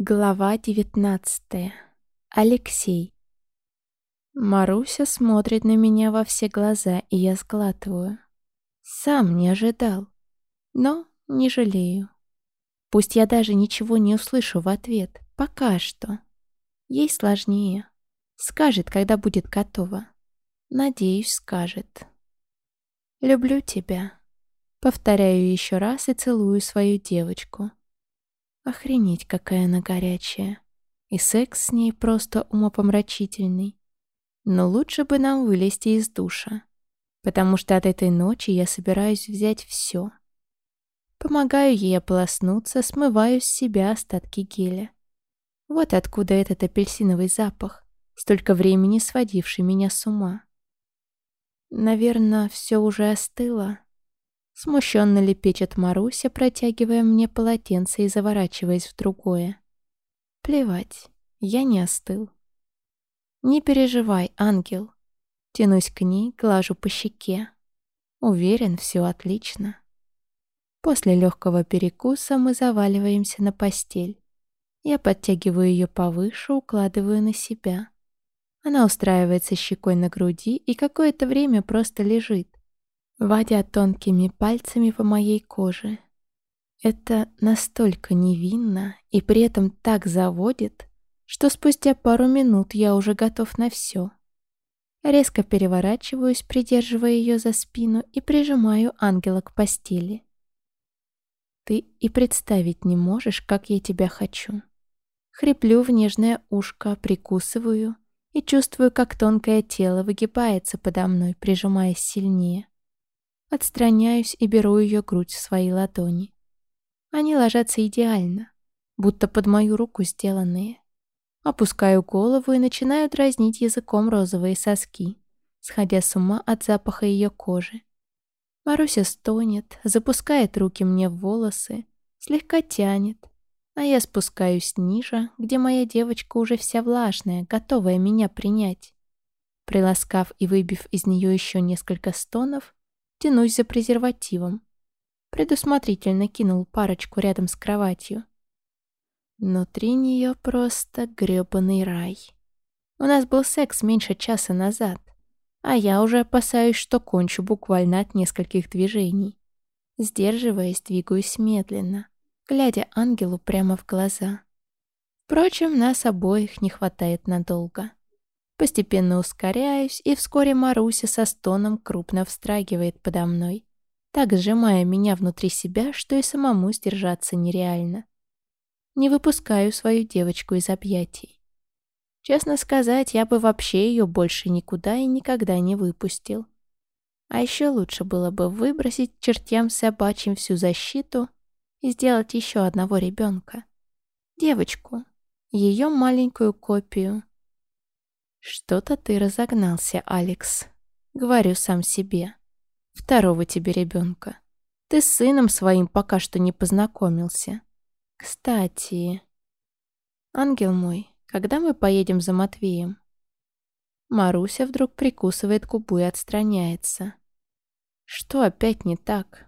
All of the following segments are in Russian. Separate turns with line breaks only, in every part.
Глава девятнадцатая. Алексей. Маруся смотрит на меня во все глаза, и я сглатываю. Сам не ожидал, но не жалею. Пусть я даже ничего не услышу в ответ, пока что. Ей сложнее. Скажет, когда будет готова. Надеюсь, скажет. «Люблю тебя». Повторяю еще раз и целую свою девочку. Охренеть, какая она горячая. И секс с ней просто умопомрачительный. Но лучше бы нам вылезти из душа. Потому что от этой ночи я собираюсь взять все. Помогаю ей ополоснуться, смываю с себя остатки геля. Вот откуда этот апельсиновый запах, столько времени сводивший меня с ума. Наверное, все уже остыло. Смущенно лепечет Маруся, протягивая мне полотенце и заворачиваясь в другое. Плевать, я не остыл. Не переживай, ангел. Тянусь к ней, глажу по щеке. Уверен, все отлично. После легкого перекуса мы заваливаемся на постель. Я подтягиваю ее повыше, укладываю на себя. Она устраивается щекой на груди и какое-то время просто лежит, водя тонкими пальцами по моей коже. Это настолько невинно и при этом так заводит, что спустя пару минут я уже готов на все. Резко переворачиваюсь, придерживая ее за спину и прижимаю ангела к постели. Ты и представить не можешь, как я тебя хочу. Хриплю в нежное ушко, прикусываю и чувствую, как тонкое тело выгибается подо мной, прижимаясь сильнее. Отстраняюсь и беру ее грудь в свои ладони. Они ложатся идеально, будто под мою руку сделанные. Опускаю голову и начинаю дразнить языком розовые соски, сходя с ума от запаха ее кожи. Маруся стонет, запускает руки мне в волосы, слегка тянет, а я спускаюсь ниже, где моя девочка уже вся влажная, готовая меня принять. Приласкав и выбив из нее еще несколько стонов, тянусь за презервативом. Предусмотрительно кинул парочку рядом с кроватью. Внутри нее просто грёбаный рай. У нас был секс меньше часа назад, а я уже опасаюсь, что кончу буквально от нескольких движений. Сдерживаясь, двигаюсь медленно, глядя ангелу прямо в глаза. Впрочем, нас обоих не хватает надолго. Постепенно ускоряюсь, и вскоре Маруся со стоном крупно встрагивает подо мной, так сжимая меня внутри себя, что и самому сдержаться нереально. Не выпускаю свою девочку из объятий. Честно сказать, я бы вообще ее больше никуда и никогда не выпустил. А еще лучше было бы выбросить чертям собачьим всю защиту и сделать еще одного ребенка. Девочку, ее маленькую копию, «Что-то ты разогнался, Алекс», — говорю сам себе. «Второго тебе ребенка. Ты с сыном своим пока что не познакомился. Кстати...» «Ангел мой, когда мы поедем за Матвеем?» Маруся вдруг прикусывает губу и отстраняется. «Что опять не так?»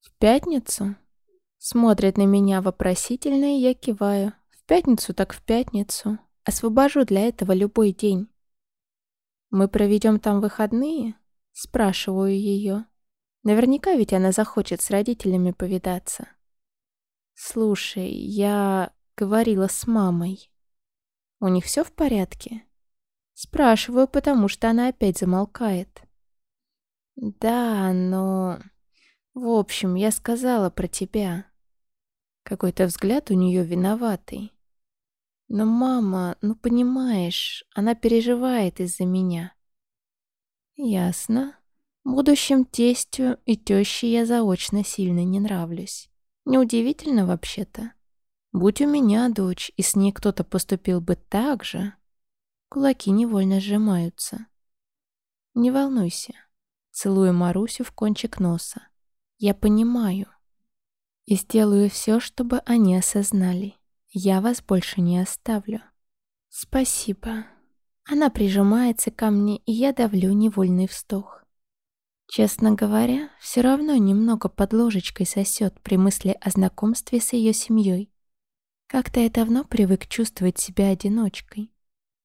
«В пятницу?» Смотрит на меня вопросительно, и я киваю. «В пятницу так в пятницу. Освобожу для этого любой день. «Мы проведем там выходные?» Спрашиваю ее. Наверняка ведь она захочет с родителями повидаться. «Слушай, я говорила с мамой. У них все в порядке?» Спрашиваю, потому что она опять замолкает. «Да, но...» «В общем, я сказала про тебя». Какой-то взгляд у нее виноватый. Но мама, ну понимаешь, она переживает из-за меня. Ясно. Будущим тестю и теще я заочно сильно не нравлюсь. Неудивительно вообще-то. Будь у меня дочь, и с ней кто-то поступил бы так же, кулаки невольно сжимаются. Не волнуйся. Целую Марусю в кончик носа. Я понимаю. И сделаю все, чтобы они осознали. Я вас больше не оставлю. Спасибо. Она прижимается ко мне, и я давлю невольный вздох. Честно говоря, все равно немного под ложечкой сосет при мысли о знакомстве с ее семьей. Как-то я давно привык чувствовать себя одиночкой.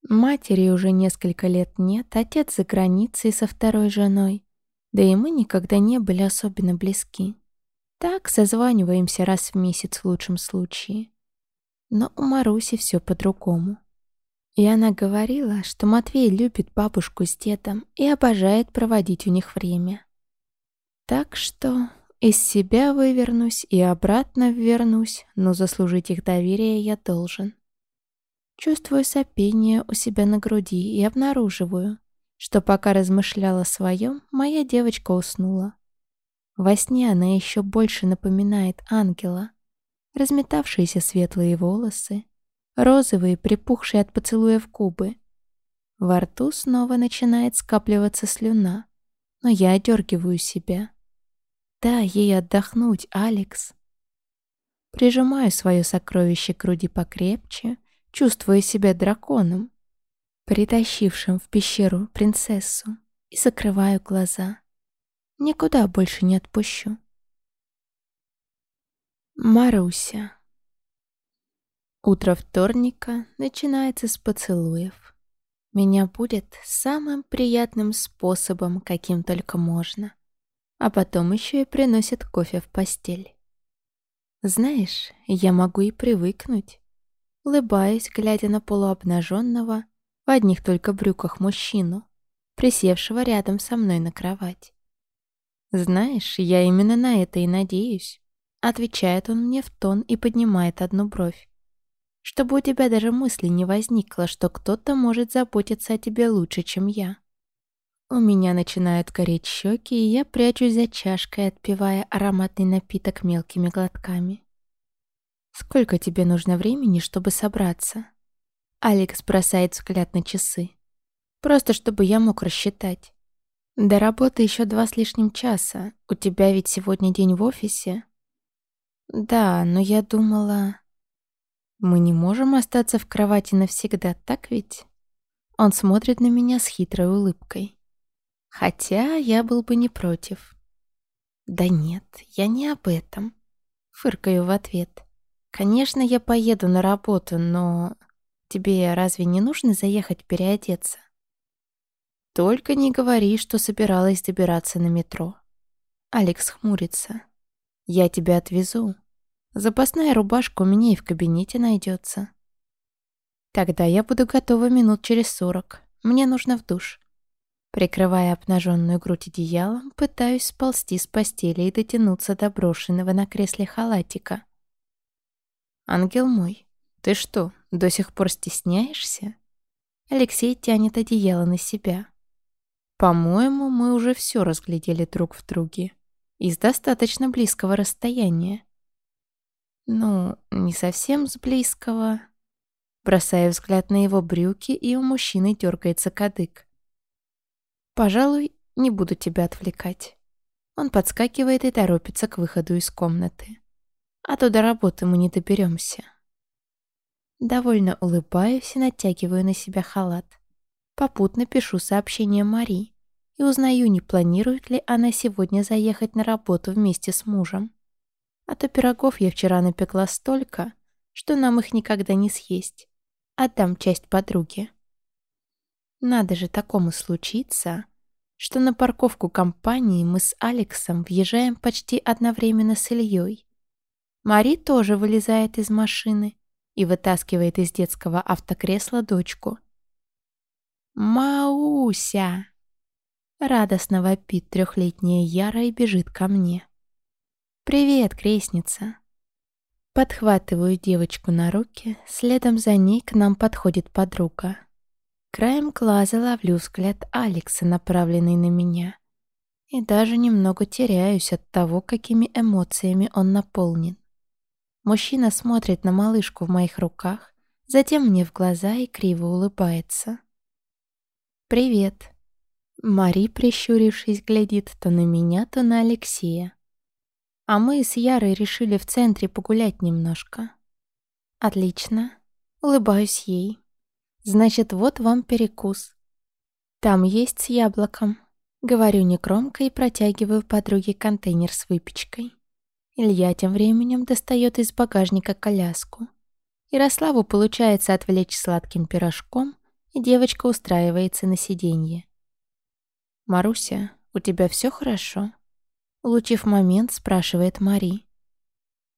Матери уже несколько лет нет, отец за границей со второй женой. Да и мы никогда не были особенно близки. Так созваниваемся раз в месяц в лучшем случае. Но у Маруси все по-другому. И она говорила, что Матвей любит бабушку с дедом и обожает проводить у них время. Так что из себя вывернусь и обратно вернусь, но заслужить их доверие я должен. Чувствую сопение у себя на груди и обнаруживаю, что пока размышляла о своем, моя девочка уснула. Во сне она еще больше напоминает ангела. Разметавшиеся светлые волосы, розовые, припухшие от поцелуев губы. Во рту снова начинает скапливаться слюна, но я одергиваю себя. Дай ей отдохнуть, Алекс. Прижимаю свое сокровище к груди покрепче, чувствуя себя драконом, притащившим в пещеру принцессу, и закрываю глаза. Никуда больше не отпущу. Маруся. Утро вторника начинается с поцелуев. Меня будет самым приятным способом, каким только можно а потом еще и приносит кофе в постель. Знаешь, я могу и привыкнуть. Улыбаюсь, глядя на полуобнаженного, в одних только брюках мужчину, присевшего рядом со мной на кровать. «Знаешь, я именно на это и надеюсь», — отвечает он мне в тон и поднимает одну бровь. «Чтобы у тебя даже мысли не возникло, что кто-то может заботиться о тебе лучше, чем я». У меня начинают гореть щеки, и я прячусь за чашкой, отпивая ароматный напиток мелкими глотками. «Сколько тебе нужно времени, чтобы собраться?» Алекс бросает взгляд на часы. «Просто чтобы я мог рассчитать. До работы еще два с лишним часа. У тебя ведь сегодня день в офисе?» «Да, но я думала...» «Мы не можем остаться в кровати навсегда, так ведь?» Он смотрит на меня с хитрой улыбкой. Хотя я был бы не против. Да нет, я не об этом. Фыркаю в ответ. Конечно, я поеду на работу, но... Тебе разве не нужно заехать переодеться? Только не говори, что собиралась добираться на метро. Алекс хмурится. Я тебя отвезу. Запасная рубашка у меня и в кабинете найдется. Тогда я буду готова минут через сорок. Мне нужно в душ. Прикрывая обнаженную грудь одеялом, пытаюсь сползти с постели и дотянуться до брошенного на кресле халатика. «Ангел мой, ты что, до сих пор стесняешься?» Алексей тянет одеяло на себя. «По-моему, мы уже все разглядели друг в друге. Из достаточно близкого расстояния». «Ну, не совсем с близкого». Бросаю взгляд на его брюки, и у мужчины дергается кадык. Пожалуй, не буду тебя отвлекать. Он подскакивает и торопится к выходу из комнаты. А то до работы мы не доберемся. Довольно улыбаюсь и натягиваю на себя халат. Попутно пишу сообщение Мари и узнаю, не планирует ли она сегодня заехать на работу вместе с мужем. А то пирогов я вчера напекла столько, что нам их никогда не съесть. Отдам часть подруге. Надо же такому случиться, что на парковку компании мы с Алексом въезжаем почти одновременно с Ильей. Мари тоже вылезает из машины и вытаскивает из детского автокресла дочку. «Мауся!» Радостно вопит трехлетняя Яра и бежит ко мне. «Привет, крестница!» Подхватываю девочку на руки, следом за ней к нам подходит подруга. Краем глаза ловлю взгляд Алекса, направленный на меня. И даже немного теряюсь от того, какими эмоциями он наполнен. Мужчина смотрит на малышку в моих руках, затем мне в глаза и криво улыбается. «Привет». Мари, прищурившись, глядит то на меня, то на Алексея. А мы с Ярой решили в центре погулять немножко. Отлично. Улыбаюсь ей. Значит, вот вам перекус. Там есть с яблоком. Говорю негромко и протягиваю подруге контейнер с выпечкой. Илья тем временем достает из багажника коляску. Ярославу получается отвлечь сладким пирожком, и девочка устраивается на сиденье. «Маруся, у тебя все хорошо?» Улучив момент, спрашивает Мари.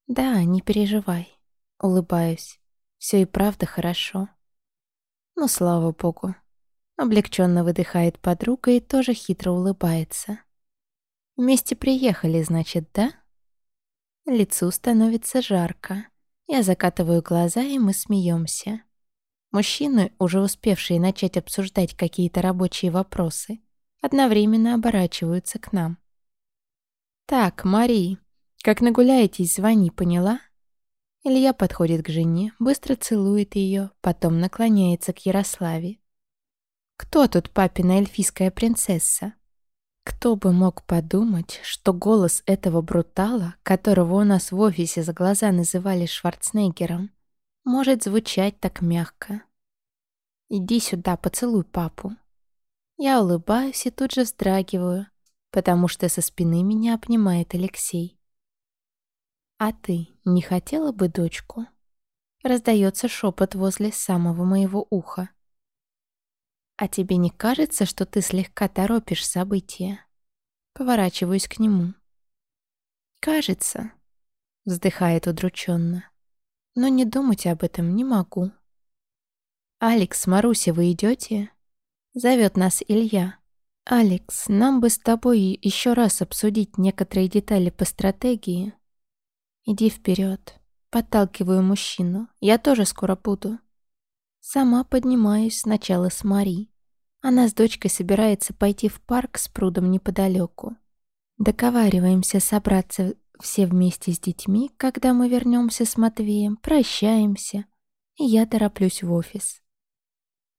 «Да, не переживай». Улыбаюсь. Все и правда хорошо. Ну, слава богу. Облегченно выдыхает подруга и тоже хитро улыбается. Вместе приехали, значит, да? Лицу становится жарко. Я закатываю глаза, и мы смеемся. Мужчины, уже успевшие начать обсуждать какие-то рабочие вопросы, одновременно оборачиваются к нам. «Так, Мари, как нагуляетесь, звони, поняла?» Илья подходит к жене, быстро целует ее, потом наклоняется к Ярославе. «Кто тут папина эльфийская принцесса?» Кто бы мог подумать, что голос этого брутала, которого у нас в офисе за глаза называли Шварценеггером, может звучать так мягко. «Иди сюда, поцелуй папу». Я улыбаюсь и тут же вздрагиваю, потому что со спины меня обнимает Алексей. «А ты не хотела бы дочку?» Раздается шепот возле самого моего уха. «А тебе не кажется, что ты слегка торопишь события?» Поворачиваюсь к нему. «Кажется», — вздыхает удрученно. «Но не думать об этом не могу». «Алекс, Маруся, вы идете?» Зовет нас Илья. «Алекс, нам бы с тобой еще раз обсудить некоторые детали по стратегии». «Иди вперед. Подталкиваю мужчину. Я тоже скоро буду». Сама поднимаюсь сначала с Мари. Она с дочкой собирается пойти в парк с прудом неподалеку. Договариваемся собраться все вместе с детьми, когда мы вернемся с Матвеем, прощаемся, и я тороплюсь в офис.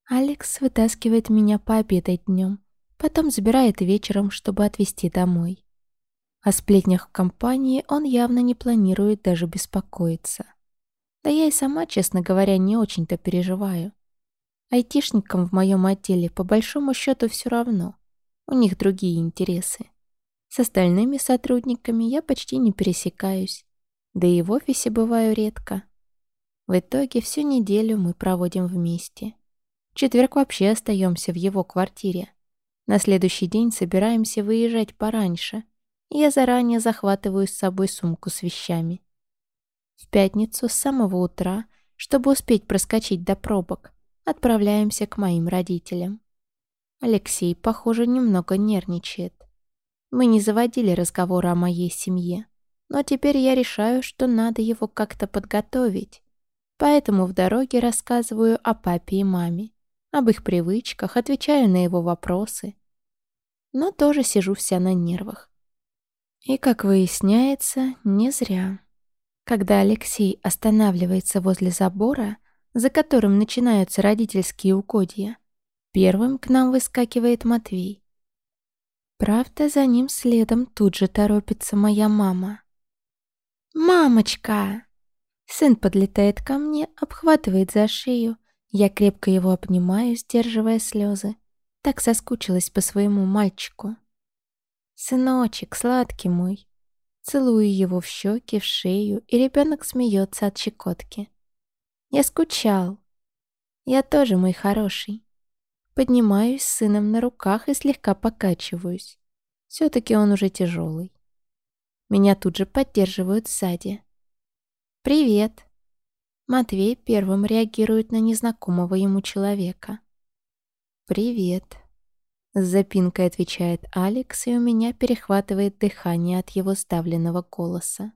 Алекс вытаскивает меня пообедать днем, потом забирает вечером, чтобы отвезти домой. О сплетнях в компании он явно не планирует даже беспокоиться. Да я и сама, честно говоря, не очень-то переживаю. Айтишникам в моем отделе по большому счету все равно. У них другие интересы. С остальными сотрудниками я почти не пересекаюсь. Да и в офисе бываю редко. В итоге всю неделю мы проводим вместе. Четверг вообще остаемся в его квартире. На следующий день собираемся выезжать пораньше — я заранее захватываю с собой сумку с вещами. В пятницу с самого утра, чтобы успеть проскочить до пробок, отправляемся к моим родителям. Алексей, похоже, немного нервничает. Мы не заводили разговора о моей семье, но теперь я решаю, что надо его как-то подготовить. Поэтому в дороге рассказываю о папе и маме, об их привычках, отвечаю на его вопросы. Но тоже сижу вся на нервах. И, как выясняется, не зря. Когда Алексей останавливается возле забора, за которым начинаются родительские угодья, первым к нам выскакивает Матвей. Правда, за ним следом тут же торопится моя мама. «Мамочка!» Сын подлетает ко мне, обхватывает за шею. Я крепко его обнимаю, сдерживая слезы. Так соскучилась по своему мальчику. «Сыночек, сладкий мой!» Целую его в щеки, в шею, и ребенок смеется от щекотки. «Я скучал. Я тоже мой хороший. Поднимаюсь с сыном на руках и слегка покачиваюсь. Все-таки он уже тяжелый. Меня тут же поддерживают сзади. «Привет!» Матвей первым реагирует на незнакомого ему человека. «Привет!» С запинкой отвечает Алекс, и у меня перехватывает дыхание от его сдавленного голоса.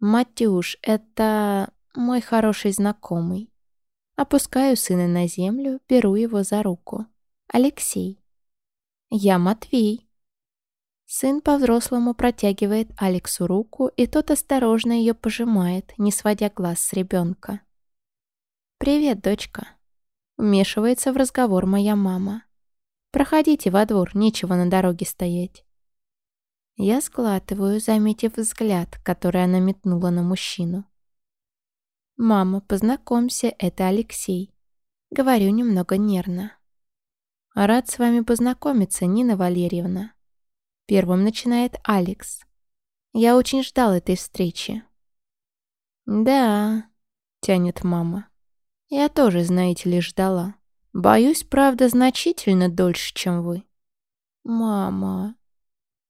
«Матюш, это мой хороший знакомый». Опускаю сына на землю, беру его за руку. «Алексей». «Я Матвей». Сын по-взрослому протягивает Алексу руку, и тот осторожно ее пожимает, не сводя глаз с ребенка. «Привет, дочка», — вмешивается в разговор моя мама. Проходите во двор, нечего на дороге стоять». Я складываю, заметив взгляд, который она метнула на мужчину. «Мама, познакомься, это Алексей». Говорю немного нервно. «Рад с вами познакомиться, Нина Валерьевна». Первым начинает Алекс. «Я очень ждал этой встречи». «Да», — тянет мама. «Я тоже, знаете ли, ждала. Боюсь, правда, значительно дольше, чем вы». «Мама...»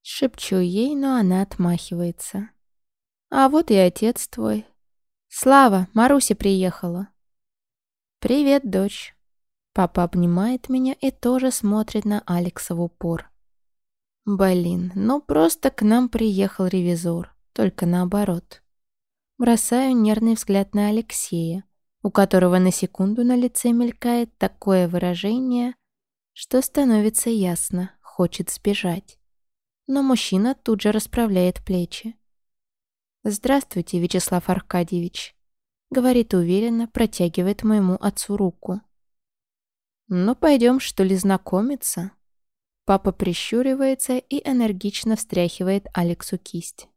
Шепчу ей, но она отмахивается. «А вот и отец твой. Слава, Маруся приехала». «Привет, дочь». Папа обнимает меня и тоже смотрит на Алекса в упор. Блин, ну просто к нам приехал ревизор, только наоборот. Бросаю нервный взгляд на Алексея, у которого на секунду на лице мелькает такое выражение, что становится ясно, хочет сбежать. Но мужчина тут же расправляет плечи. «Здравствуйте, Вячеслав Аркадьевич», — говорит уверенно, протягивает моему отцу руку. «Ну, пойдем, что ли, знакомиться?» Папа прищуривается и энергично встряхивает Алексу кисть.